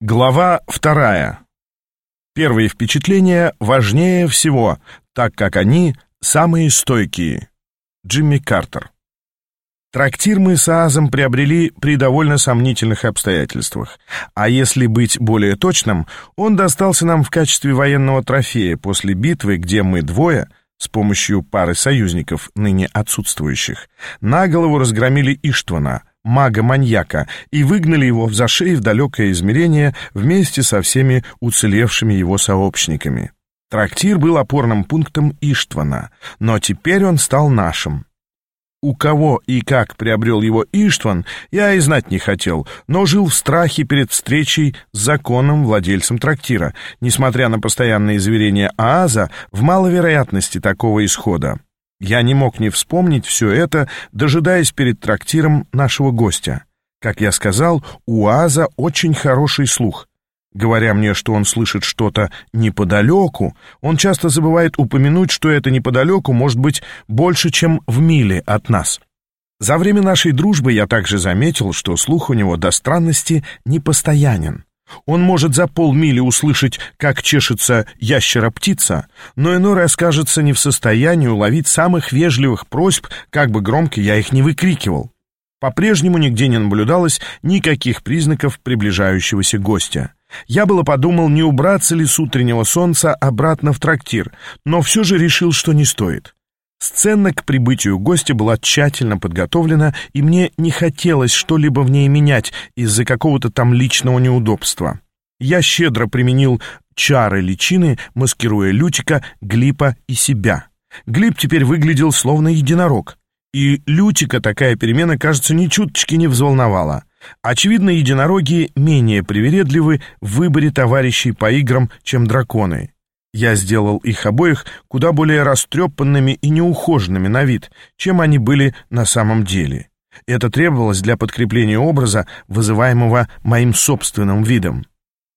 Глава вторая. Первые впечатления важнее всего, так как они самые стойкие. Джимми Картер. Трактир мы с Аазом приобрели при довольно сомнительных обстоятельствах. А если быть более точным, он достался нам в качестве военного трофея после битвы, где мы двое, с помощью пары союзников, ныне отсутствующих, на голову разгромили Иштвана, мага-маньяка и выгнали его в зашей в далекое измерение вместе со всеми уцелевшими его сообщниками. Трактир был опорным пунктом Иштвана, но теперь он стал нашим. У кого и как приобрел его Иштван, я и знать не хотел, но жил в страхе перед встречей с законным владельцем трактира, несмотря на постоянные заверения Ааза в маловероятности такого исхода. Я не мог не вспомнить все это, дожидаясь перед трактиром нашего гостя. Как я сказал, у Аза очень хороший слух. Говоря мне, что он слышит что-то неподалеку, он часто забывает упомянуть, что это неподалеку может быть больше, чем в миле от нас. За время нашей дружбы я также заметил, что слух у него до странности непостоянен. Он может за полмили услышать, как чешется ящера-птица, но иной раз кажется не в состоянии уловить самых вежливых просьб, как бы громко я их не выкрикивал. По-прежнему нигде не наблюдалось никаких признаков приближающегося гостя. Я было подумал, не убраться ли с утреннего солнца обратно в трактир, но все же решил, что не стоит. Сцена к прибытию гостя была тщательно подготовлена, и мне не хотелось что-либо в ней менять из-за какого-то там личного неудобства. Я щедро применил чары личины, маскируя Лютика, Глипа и себя. Глип теперь выглядел словно единорог. И Лютика такая перемена, кажется, ни чуточки не взволновала. Очевидно, единороги менее привередливы в выборе товарищей по играм, чем драконы. Я сделал их обоих куда более растрепанными и неухоженными на вид, чем они были на самом деле. Это требовалось для подкрепления образа, вызываемого моим собственным видом.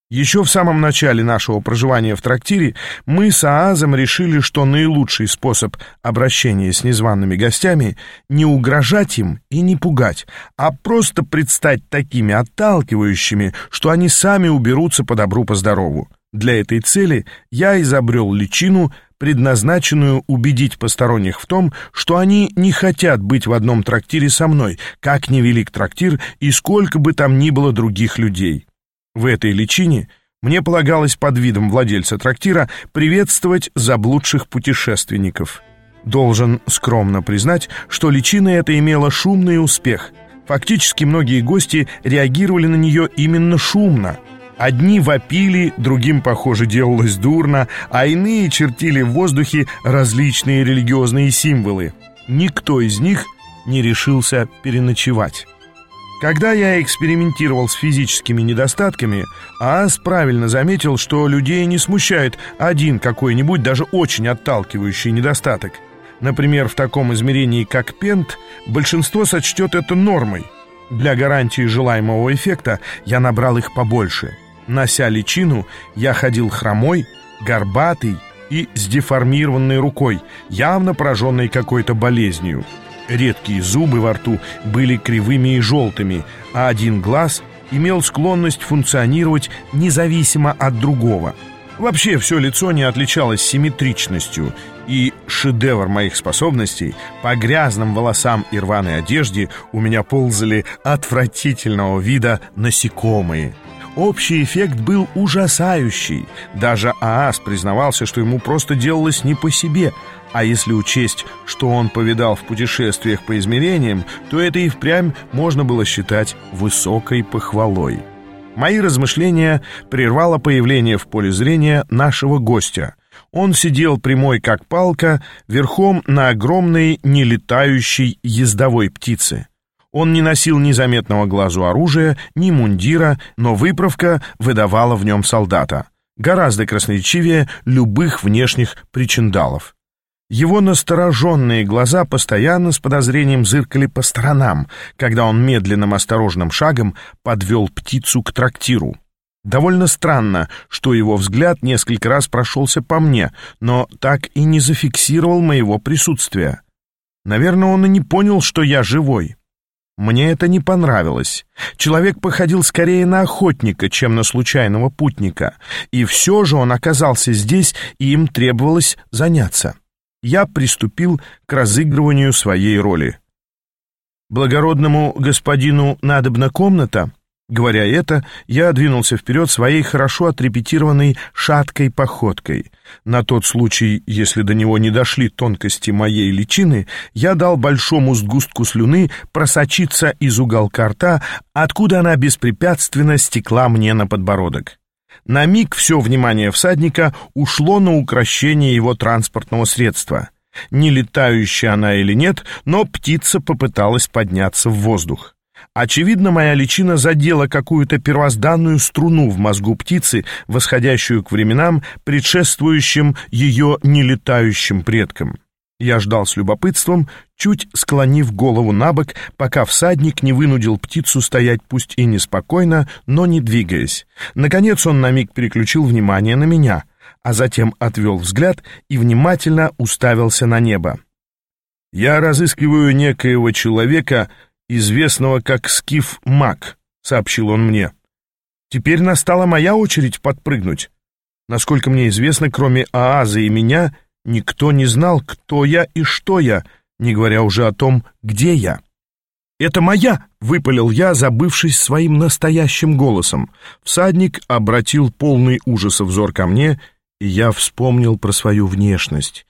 Еще в самом начале нашего проживания в трактире мы с Аазом решили, что наилучший способ обращения с незваными гостями — не угрожать им и не пугать, а просто предстать такими отталкивающими, что они сами уберутся по добру по здорову. Для этой цели я изобрел личину, предназначенную убедить посторонних в том, что они не хотят быть в одном трактире со мной, как невелик трактир и сколько бы там ни было других людей. В этой личине мне полагалось под видом владельца трактира приветствовать заблудших путешественников. Должен скромно признать, что личина эта имела шумный успех. Фактически многие гости реагировали на нее именно шумно — Одни вопили, другим, похоже, делалось дурно, а иные чертили в воздухе различные религиозные символы. Никто из них не решился переночевать. Когда я экспериментировал с физическими недостатками, Аас правильно заметил, что людей не смущает один какой-нибудь даже очень отталкивающий недостаток. Например, в таком измерении, как пент, большинство сочтет это нормой. Для гарантии желаемого эффекта я набрал их побольше – Нося личину, я ходил хромой, горбатый и с деформированной рукой, явно пораженной какой-то болезнью. Редкие зубы во рту были кривыми и желтыми, а один глаз имел склонность функционировать независимо от другого. Вообще все лицо не отличалось симметричностью, и шедевр моих способностей по грязным волосам и рваной одежде у меня ползали отвратительного вида насекомые – Общий эффект был ужасающий. Даже Аас признавался, что ему просто делалось не по себе. А если учесть, что он повидал в путешествиях по измерениям, то это и впрямь можно было считать высокой похвалой. Мои размышления прервало появление в поле зрения нашего гостя. Он сидел прямой как палка, верхом на огромной нелетающей ездовой птице. Он не носил ни заметного глазу оружия, ни мундира, но выправка выдавала в нем солдата. Гораздо красноречивее любых внешних причиндалов. Его настороженные глаза постоянно с подозрением зыркали по сторонам, когда он медленным осторожным шагом подвел птицу к трактиру. Довольно странно, что его взгляд несколько раз прошелся по мне, но так и не зафиксировал моего присутствия. Наверное, он и не понял, что я живой. Мне это не понравилось. Человек походил скорее на охотника, чем на случайного путника. И все же он оказался здесь, и им требовалось заняться. Я приступил к разыгрыванию своей роли. Благородному господину надобна комната, Говоря это, я двинулся вперед своей хорошо отрепетированной шаткой походкой. На тот случай, если до него не дошли тонкости моей личины, я дал большому сгустку слюны просочиться из уголка рта, откуда она беспрепятственно стекла мне на подбородок. На миг все внимание всадника ушло на укращение его транспортного средства. Не летающая она или нет, но птица попыталась подняться в воздух. Очевидно, моя личина задела какую-то первозданную струну в мозгу птицы, восходящую к временам, предшествующим ее нелетающим предкам. Я ждал с любопытством, чуть склонив голову на бок, пока всадник не вынудил птицу стоять пусть и неспокойно, но не двигаясь. Наконец он на миг переключил внимание на меня, а затем отвел взгляд и внимательно уставился на небо. «Я разыскиваю некоего человека, известного как Скиф Мак», — сообщил он мне. «Теперь настала моя очередь подпрыгнуть. Насколько мне известно, кроме Ааза и меня, никто не знал, кто я и что я, не говоря уже о том, где я». «Это моя!» — выпалил я, забывшись своим настоящим голосом. Всадник обратил полный ужаса взор ко мне, и я вспомнил про свою внешность.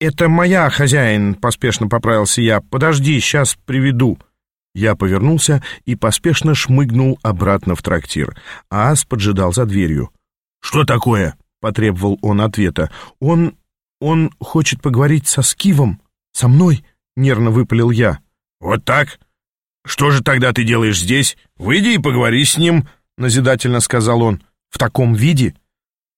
«Это моя, хозяин!» — поспешно поправился я. «Подожди, сейчас приведу». Я повернулся и поспешно шмыгнул обратно в трактир. Ас поджидал за дверью. «Что такое?» — потребовал он ответа. «Он... он хочет поговорить со Скивом? Со мной?» — нервно выпалил я. «Вот так? Что же тогда ты делаешь здесь? Выйди и поговори с ним», — назидательно сказал он. «В таком виде?»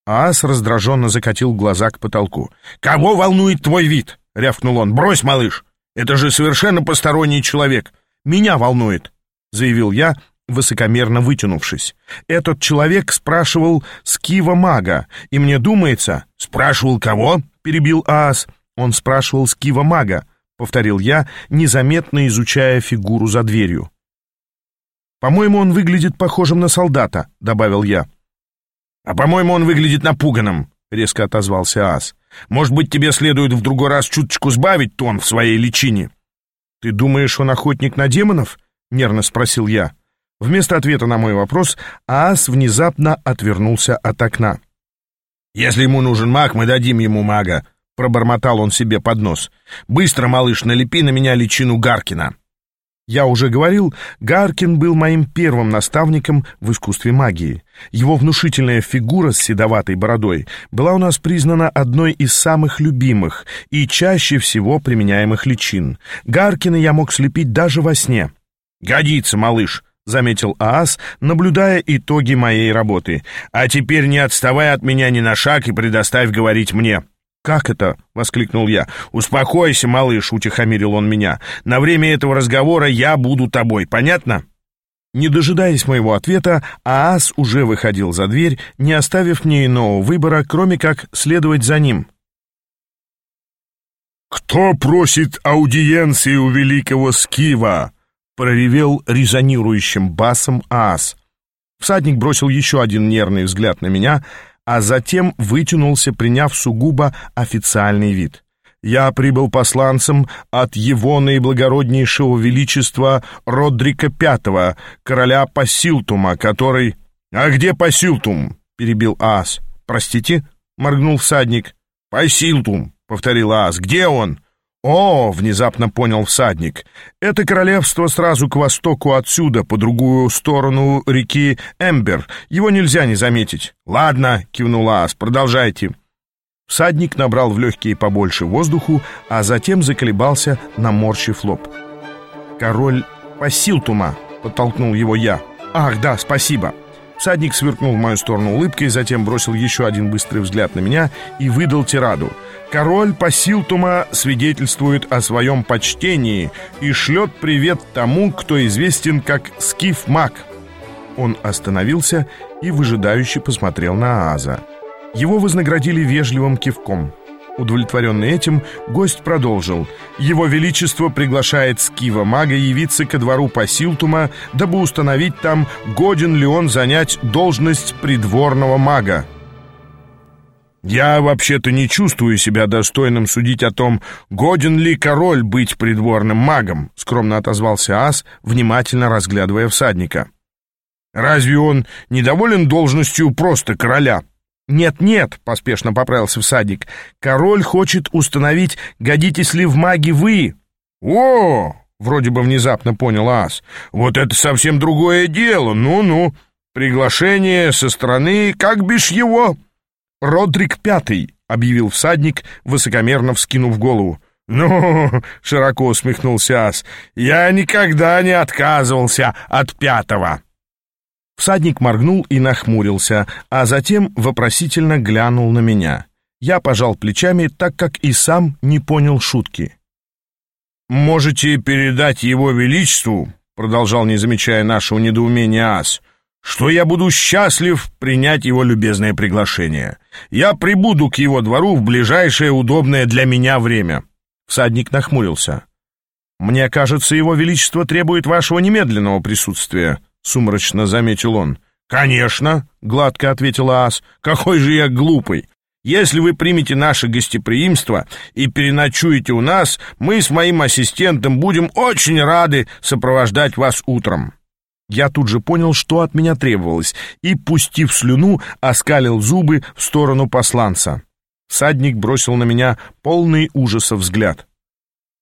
Ас раздраженно закатил глаза к потолку. «Кого волнует твой вид?» — рявкнул он. «Брось, малыш! Это же совершенно посторонний человек меня волнует», — заявил я, высокомерно вытянувшись. «Этот человек спрашивал Скива Мага, и мне думается...» «Спрашивал кого?» — перебил Аас. «Он спрашивал Скива Мага», — повторил я, незаметно изучая фигуру за дверью. «По-моему, он выглядит похожим на солдата», — добавил я. «А по-моему, он выглядит напуганным», — резко отозвался Аас. «Может быть, тебе следует в другой раз чуточку сбавить тон в своей личине?» «Ты думаешь, он охотник на демонов?» — нервно спросил я. Вместо ответа на мой вопрос Аас внезапно отвернулся от окна. «Если ему нужен маг, мы дадим ему мага», — пробормотал он себе под нос. «Быстро, малыш, налепи на меня личину Гаркина». Я уже говорил, Гаркин был моим первым наставником в искусстве магии. Его внушительная фигура с седоватой бородой была у нас признана одной из самых любимых и чаще всего применяемых личин. Гаркина я мог слепить даже во сне. «Годится, малыш», — заметил Аас, наблюдая итоги моей работы. «А теперь не отставай от меня ни на шаг и предоставь говорить мне». «Как это?» — воскликнул я. «Успокойся, малыш», — утихомирил он меня. «На время этого разговора я буду тобой, понятно?» Не дожидаясь моего ответа, Аас уже выходил за дверь, не оставив мне иного выбора, кроме как следовать за ним. «Кто просит аудиенции у великого Скива?» — проревел резонирующим басом Аас. Всадник бросил еще один нервный взгляд на меня — а затем вытянулся, приняв сугубо официальный вид. «Я прибыл посланцем от его наиблагороднейшего величества Родрика V, короля Пасилтума, который...» «А где Пасилтум?» — перебил Ас. «Простите?» — моргнул всадник. «Пасилтум», — повторил Ас. «Где он?» «О!» — внезапно понял всадник. «Это королевство сразу к востоку отсюда, по другую сторону реки Эмбер. Его нельзя не заметить». «Ладно», — кивнул Аас, — «продолжайте». Всадник набрал в легкие побольше воздуху, а затем заколебался, наморщив лоб. «Король Пасилтума», — подтолкнул его я. «Ах, да, спасибо». Всадник сверкнул в мою сторону улыбкой, затем бросил еще один быстрый взгляд на меня и выдал тираду. Король Пасилтума свидетельствует о своем почтении и шлет привет тому, кто известен как Скиф Мак. Он остановился и выжидающе посмотрел на Ааза. Его вознаградили вежливым кивком. Удовлетворенный этим, гость продолжил. «Его Величество приглашает Скива мага явиться ко двору Пасилтума, дабы установить там, годен ли он занять должность придворного мага». «Я вообще-то не чувствую себя достойным судить о том, годен ли король быть придворным магом», — скромно отозвался Ас, внимательно разглядывая всадника. «Разве он недоволен должностью просто короля?» «Нет-нет», — поспешно поправился всадник, — «король хочет установить, годитесь ли в маги вы». «О!» — вроде бы внезапно понял Ас. «Вот это совсем другое дело, ну-ну. Приглашение со стороны, как бишь его?» «Родрик Пятый», — объявил всадник, высокомерно вскинув голову. «Ну, — широко усмехнулся Ас, — я никогда не отказывался от пятого». Всадник моргнул и нахмурился, а затем вопросительно глянул на меня. Я пожал плечами, так как и сам не понял шутки. «Можете передать его величеству», — продолжал, не замечая нашего недоумения Ас, — что я буду счастлив принять его любезное приглашение. Я прибуду к его двору в ближайшее удобное для меня время». Всадник нахмурился. «Мне кажется, его величество требует вашего немедленного присутствия», — сумрачно заметил он. «Конечно», — гладко ответила Ас. «Какой же я глупый! Если вы примете наше гостеприимство и переночуете у нас, мы с моим ассистентом будем очень рады сопровождать вас утром». Я тут же понял, что от меня требовалось, и, пустив слюну, оскалил зубы в сторону посланца. Садник бросил на меня полный ужаса взгляд.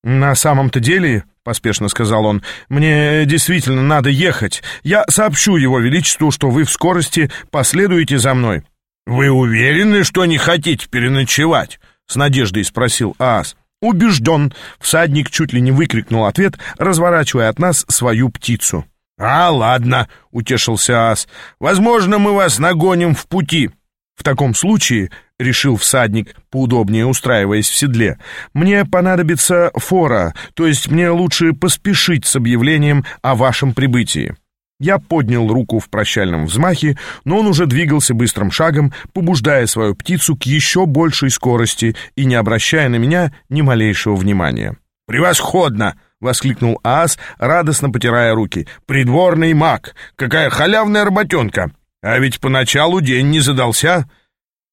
«На самом-то деле, — поспешно сказал он, — мне действительно надо ехать. Я сообщу его величеству, что вы в скорости последуете за мной». «Вы уверены, что не хотите переночевать?» — с надеждой спросил Аас. «Убежден!» — всадник чуть ли не выкрикнул ответ, разворачивая от нас свою птицу. «А, ладно», — утешился ас, — «возможно, мы вас нагоним в пути». «В таком случае», — решил всадник, поудобнее устраиваясь в седле, «мне понадобится фора, то есть мне лучше поспешить с объявлением о вашем прибытии». Я поднял руку в прощальном взмахе, но он уже двигался быстрым шагом, побуждая свою птицу к еще большей скорости и не обращая на меня ни малейшего внимания. «Превосходно!» — воскликнул Аас, радостно потирая руки. «Придворный маг! Какая халявная работенка! А ведь поначалу день не задался!»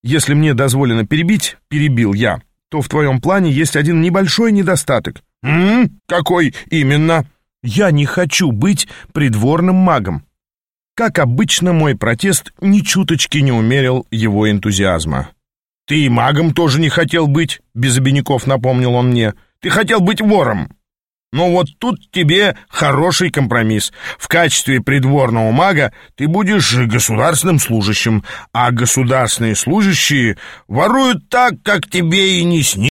«Если мне дозволено перебить, — перебил я, — то в твоем плане есть один небольшой недостаток». «М? Какой именно?» «Я не хочу быть придворным магом». Как обычно, мой протест ни чуточки не умерил его энтузиазма. «Ты и магом тоже не хотел быть», — без обиняков напомнил он мне. «Ты хотел быть вором». Но вот тут тебе хороший компромисс. В качестве придворного мага ты будешь государственным служащим, а государственные служащие воруют так, как тебе и не снилось.